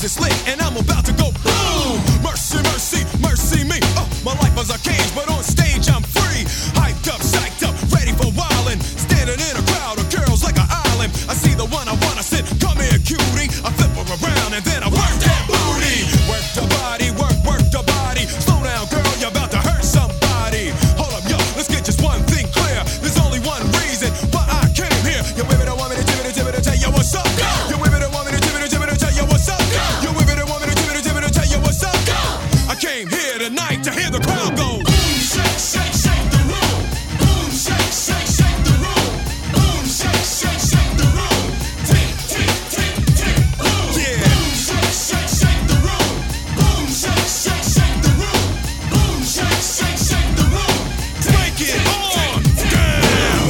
It's is slick, and I'm about to go boom. Mercy, mercy, mercy me. Oh, my life was a cage, but on stage I'm free. Hyped up, psyched up, ready for wildin'. Standing in a crowd of girls like an island. I see the one I wanna sit. come here, cutie. I flip her around and then I work that booty. Work the body, work, work the body. Slow down, girl, you're about to hurt somebody. Hold up, yo, let's get just one thing clear. There's only one. Came here tonight to hear the crowd go.